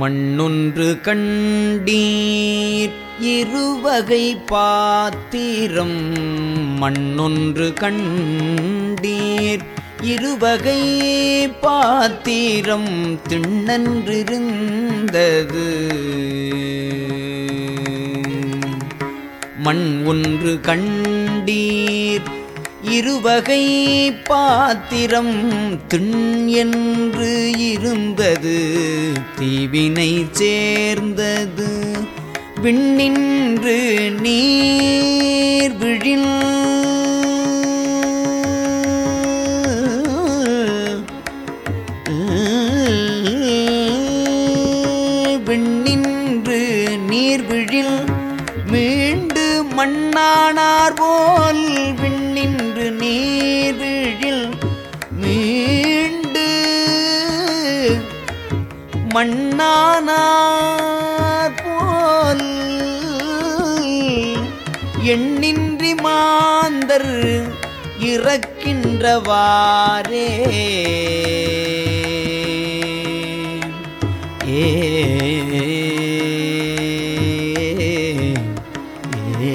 மண்ணொன்று கண்டீர் இருவகை பாத்திரம். மண்ணொன்று கண்டீர் இருவகை பாத்திரம் திண்ணன்றிருந்தது. மண் ஒன்று கண்டீர் இருவகை பாத்திரம் திண் என்று இருந்தது தீவினை சேர்ந்தது. விண்ணின்று நீர் விழின் விண்ணின்று நீர்விழில் மீண்டு மண்ணானார் போல் மண்ணானார் போல் எண்ணின்றி மாந்தர் இறக்கின்றவாரே ஏ ஏ.